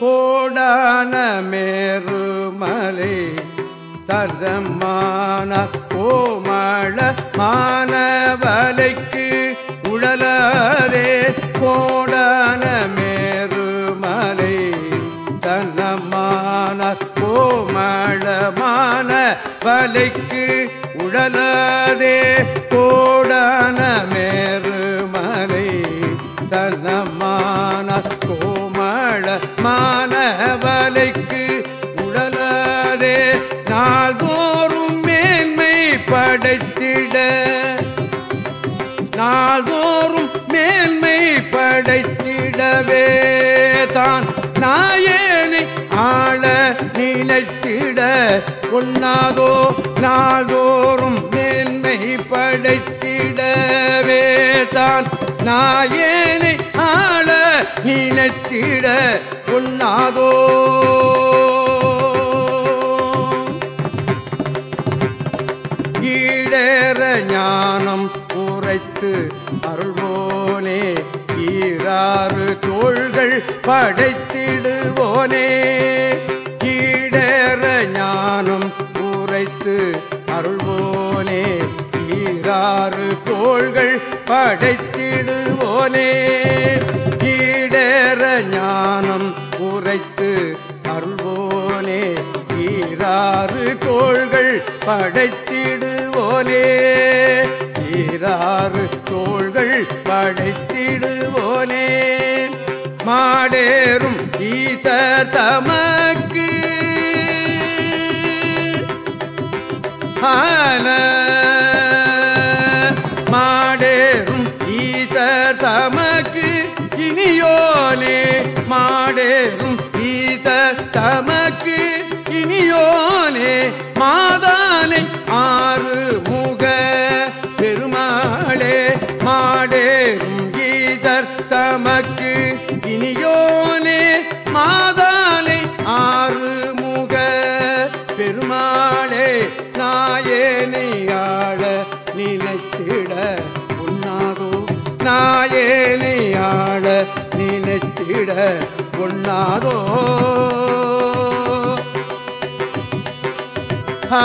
கோடான மேருமலை தரமான கோமள மானவலைக்கு உழலரே. கோடான மேருமலை தன்னமான கோமளமான வலைக்கு உழலதே கோடான மேருமலை தன்னமான மானவலைக்கு உழலதே நாள்தோறும் மேன்மை படைத்திட. நாள்தோறும் மேன்மை படைத்திடவே தான் நாயனை ஆள நினைத்திட. உண்ணாதோ நாள்தோறும் மேன்மை படைத்திடவே தான் நாயனை ஆள நினைத்திட. உண்ணாதோ ஈடேற ஞானம் உரைத்து அருள்வோனே. ஈராறு தோள்கள் படைத்திடுவோனே. ஈடேற ஞானம் உரைத்து அருள்வோனே. ஈராறு தோள்கள் படைத்திடுவோனே. ஈடேற ஞானம் உரைத்து அருள்வோனே. ஈராறு தோள்கள் படைத்திடு படைத்திடுவோனே ஈராறு தோள்கள் படைத்திடுவோனே மாடேறும் ஈத தமக்கு. ஆன ஈதர் தமக்கு இனியோனே மாதானை ஆறு முக பெருமாளே நாயேனை ஆள நினைத்திட உண்ணாதோ நாயேனை ஆள நினைத்திட உண்ணாதோ ஆ.